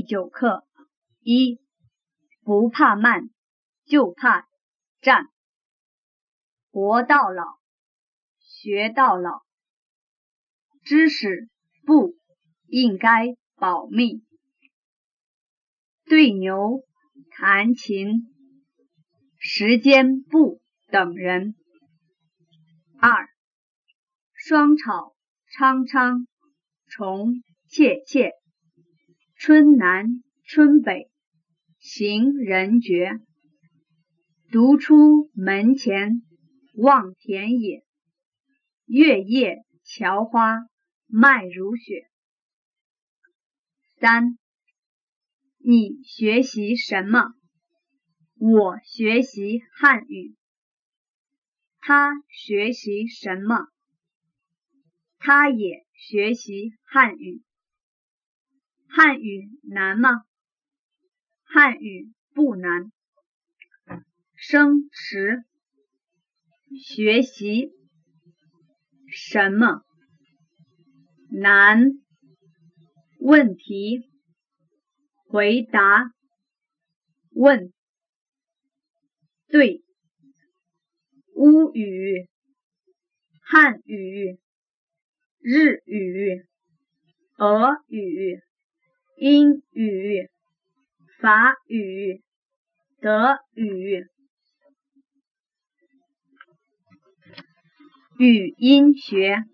第九课一，不怕慢，就怕站。活到老，学到老。知识不应该保密。对牛弹琴，时间不等人。二，双草苍苍，虫切切。春南春北，行人绝。独出门前望田野，月夜桥花麦如雪。三，你学习什么？我学习汉语。他学习什么？他也学习汉语。汉语难吗？汉语不难。生词学习什么难？问题回答问对。乌语、汉语、日语、俄语。英语、法语、德语，语音学，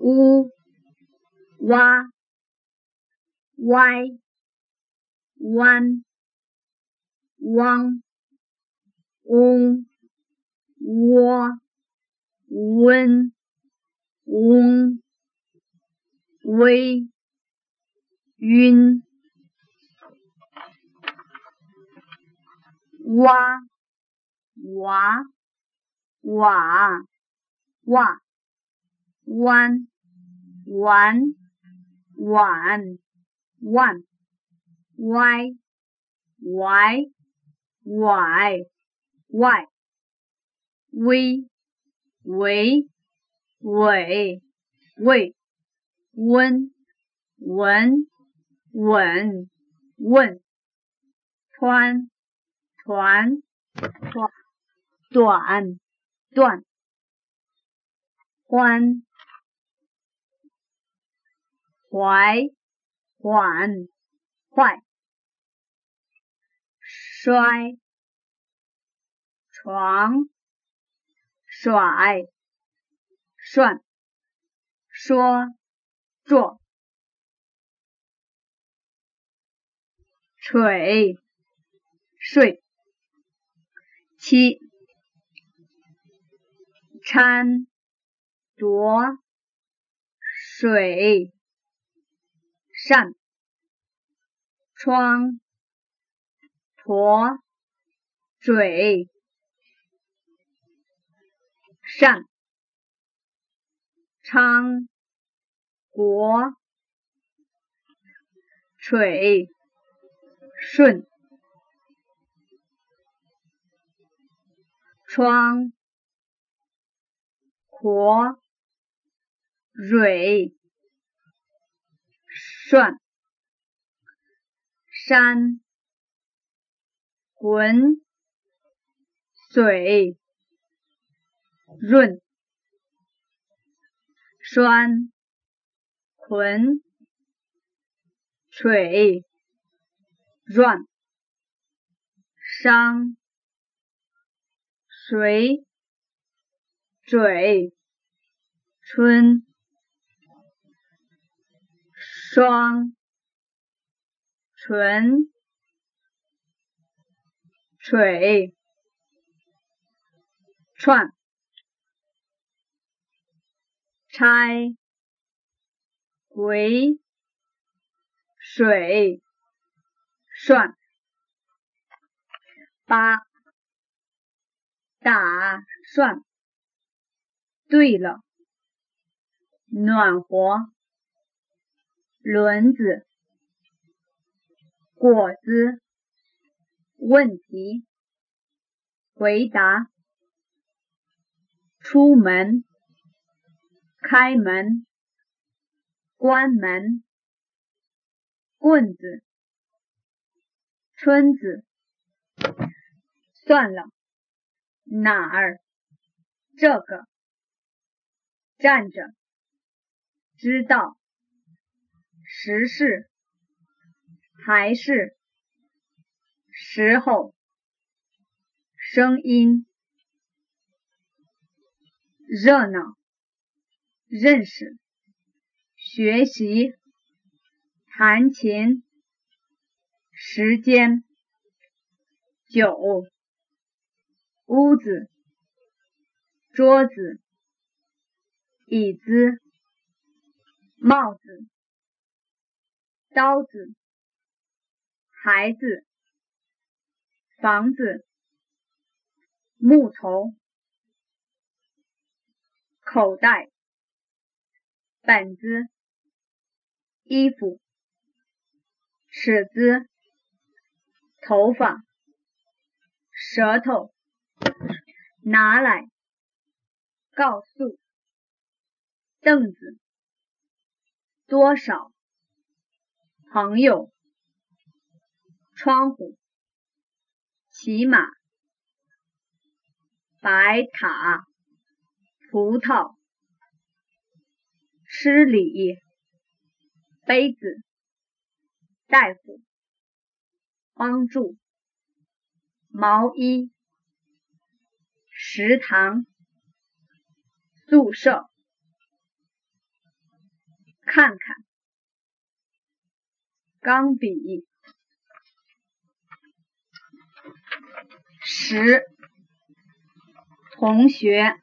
乌、哇、歪、弯、汪、嗡、窝、温、嗡、微。晕，哇，哇，瓦，哇，弯，玩，碗，万，歪，歪，歪，外，微，维，尾，位，温，文。稳，问，穿，团，短，短，断，欢，怀，缓，坏，摔，床，甩，涮，说，做。水，睡。七，掺，夺，水，扇，窗，驼，嘴，扇，昌，国，水。顺，窗，活，蕊，涮，山，浑，水，润，栓，捆，水。软，伤，水，嘴，春，双，唇，水，串，拆，回，水。算。八。打算。对了，暖和。轮子。果子。问题。回答。出门。开门。关门。棍子。村子，算了，哪儿？这个，站着，知道，时事，还是，时候，声音，热闹，认识，学习，弹琴。时间，九，屋子，桌子，椅子，帽子，刀子，孩子，房子，木头，口袋，本子，衣服，尺子。头发，舌头，拿来，告诉，凳子，多少，朋友，窗户，骑马，白塔，葡萄，吃礼，杯子，大夫。帮助，毛衣，食堂，宿舍，看看，钢笔，十，同学，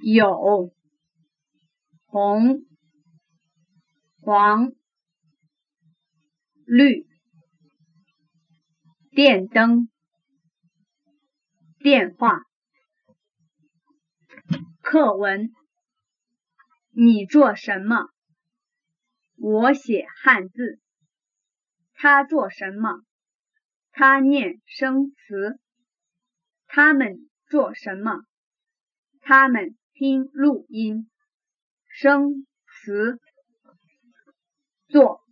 有，红，黄，绿。电灯，电话，课文。你做什么？我写汉字。他做什么？他念生词。他们做什么？他们听录音。生词，做，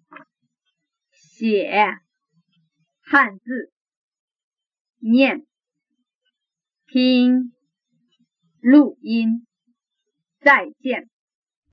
写。汉字，念，听，录音，再见。